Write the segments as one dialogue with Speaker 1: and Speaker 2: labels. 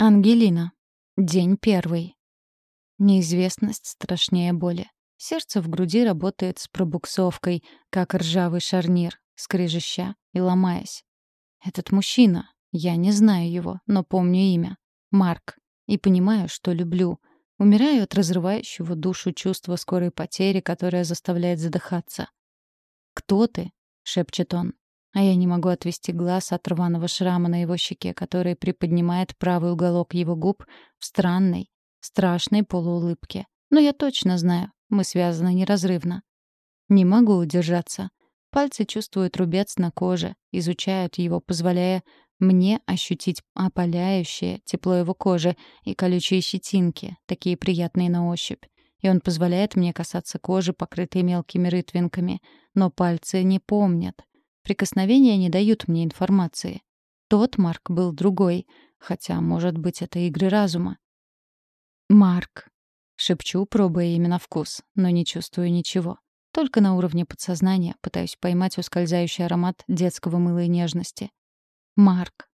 Speaker 1: Ангелина. День первый. Неизвестность страшнее боли. Сердце в груди работает с пробуксовкой, как ржавый шарнир, скрежеща и ломаясь. Этот мужчина. Я не знаю его, но помню имя. Марк. И понимаю, что люблю. Умираю от разрывающего душу чувства скорой потери, которое заставляет задыхаться. «Кто ты?» — шепчет он а я не могу отвести глаз от рваного шрама на его щеке, который приподнимает правый уголок его губ в странной, страшной полуулыбке. Но я точно знаю, мы связаны неразрывно. Не могу удержаться. Пальцы чувствуют рубец на коже, изучают его, позволяя мне ощутить опаляющее тепло его кожи и колючие щетинки, такие приятные на ощупь. И он позволяет мне касаться кожи, покрытой мелкими рытвинками, но пальцы не помнят, Прикосновения не дают мне информации. Тот Марк был другой, хотя, может быть, это игры разума. «Марк», — шепчу, пробуя именно вкус, но не чувствую ничего. Только на уровне подсознания пытаюсь поймать ускользающий аромат детского мыла и нежности. «Марк».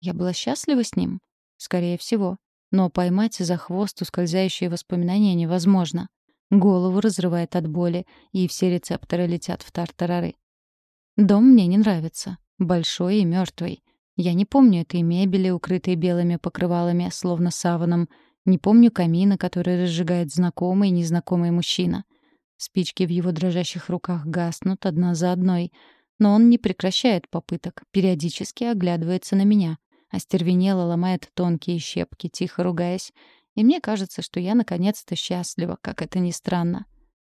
Speaker 1: Я была счастлива с ним? Скорее всего. Но поймать за хвост ускользающие воспоминания невозможно. Голову разрывает от боли, и все рецепторы летят в тартарары. Дом мне не нравится. Большой и мертвый. Я не помню этой мебели, укрытой белыми покрывалами, словно саваном. Не помню камина, который разжигает знакомый и незнакомый мужчина. Спички в его дрожащих руках гаснут одна за одной. Но он не прекращает попыток, периодически оглядывается на меня. Остервенело ломает тонкие щепки, тихо ругаясь. И мне кажется, что я наконец-то счастлива, как это ни странно.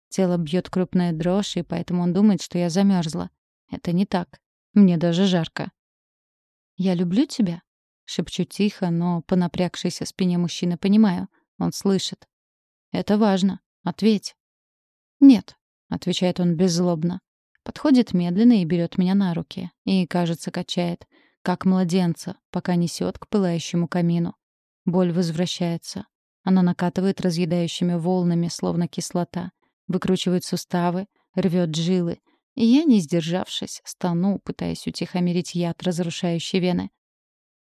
Speaker 1: Тело бьет крупная дрожь, и поэтому он думает, что я замерзла. Это не так. Мне даже жарко. «Я люблю тебя?» — шепчу тихо, но по напрягшейся спине мужчины понимаю. Он слышит. «Это важно. Ответь». «Нет», — отвечает он беззлобно. Подходит медленно и берет меня на руки. И, кажется, качает. Как младенца, пока несет к пылающему камину. Боль возвращается. Она накатывает разъедающими волнами, словно кислота. Выкручивает суставы, рвет жилы. Я, не сдержавшись, стану, пытаясь утихомирить яд, разрушающий вены.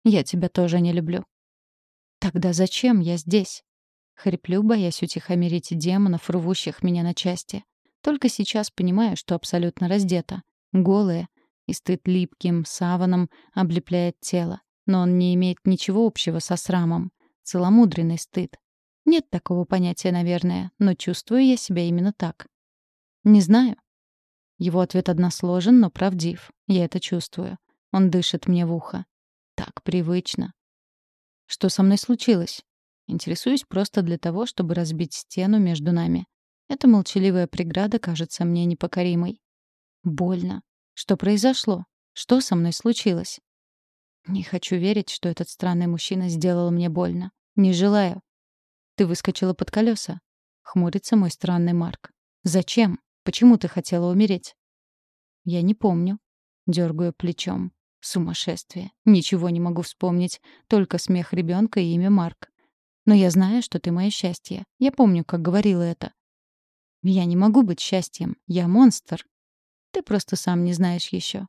Speaker 1: «Я тебя тоже не люблю». «Тогда зачем я здесь?» Хриплю, боясь утихомирить демонов, рвущих меня на части. Только сейчас понимаю, что абсолютно раздета, голая, и стыд липким саваном облепляет тело. Но он не имеет ничего общего со срамом. Целомудренный стыд. Нет такого понятия, наверное, но чувствую я себя именно так. Не знаю, его ответ односложен, но правдив. Я это чувствую. Он дышит мне в ухо. Так привычно. Что со мной случилось? Интересуюсь просто для того, чтобы разбить стену между нами. Эта молчаливая преграда кажется мне непокоримой. Больно. Что произошло? Что со мной случилось? Не хочу верить, что этот странный мужчина сделал мне больно. Не желаю. Ты выскочила под колеса. Хмурится мой странный Марк. Зачем? Почему ты хотела умереть? Я не помню. Дергаю плечом. Сумасшествие. Ничего не могу вспомнить. Только смех ребенка и имя Марк. Но я знаю, что ты мое счастье. Я помню, как говорила это. Я не могу быть счастьем. Я монстр. Ты просто сам не знаешь еще.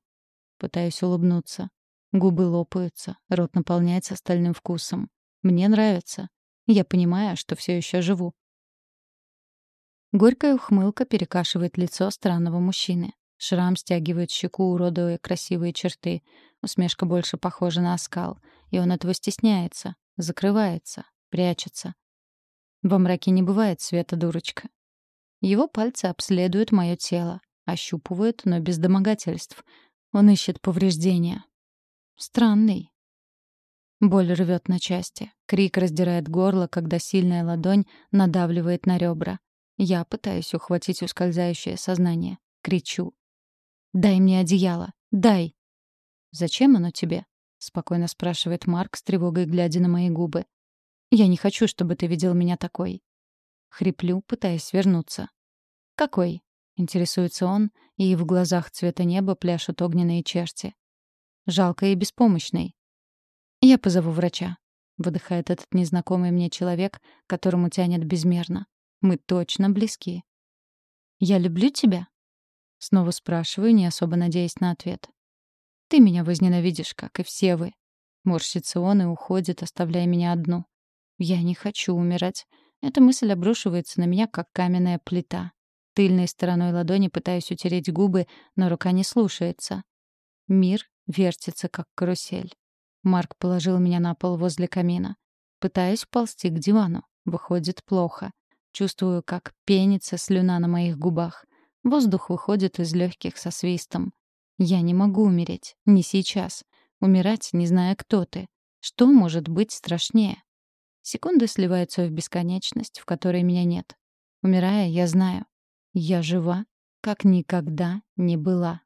Speaker 1: Пытаюсь улыбнуться. Губы лопаются, рот наполняется стальным вкусом. Мне нравится. Я понимаю, что все еще живу. Горькая ухмылка перекашивает лицо странного мужчины. Шрам стягивает щеку, уродуя красивые черты. Усмешка больше похожа на оскал. И он этого стесняется, закрывается, прячется. Во мраке не бывает света, дурочка. Его пальцы обследуют мое тело, ощупывают, но без домогательств. Он ищет повреждения. Странный. Боль рвет на части. Крик раздирает горло, когда сильная ладонь надавливает на ребра. Я пытаюсь ухватить ускользающее сознание. Кричу. «Дай мне одеяло! Дай!» «Зачем оно тебе?» — спокойно спрашивает Марк с тревогой, глядя на мои губы. «Я не хочу, чтобы ты видел меня такой». Хриплю, пытаясь свернуться. «Какой?» — интересуется он, и в глазах цвета неба пляшут огненные черти. «Жалко и беспомощный». «Я позову врача», — выдыхает этот незнакомый мне человек, которому тянет безмерно. Мы точно близки. «Я люблю тебя?» Снова спрашиваю, не особо надеясь на ответ. «Ты меня возненавидишь, как и все вы». Морщится он и уходит, оставляя меня одну. Я не хочу умирать. Эта мысль обрушивается на меня, как каменная плита. Тыльной стороной ладони пытаюсь утереть губы, но рука не слушается. Мир вертится, как карусель. Марк положил меня на пол возле камина. Пытаюсь ползти к дивану. Выходит плохо. Чувствую, как пенится слюна на моих губах. Воздух выходит из легких со свистом. Я не могу умереть. Не сейчас. Умирать, не зная, кто ты. Что может быть страшнее? Секунды сливаются в бесконечность, в которой меня нет. Умирая, я знаю. Я жива, как никогда не была.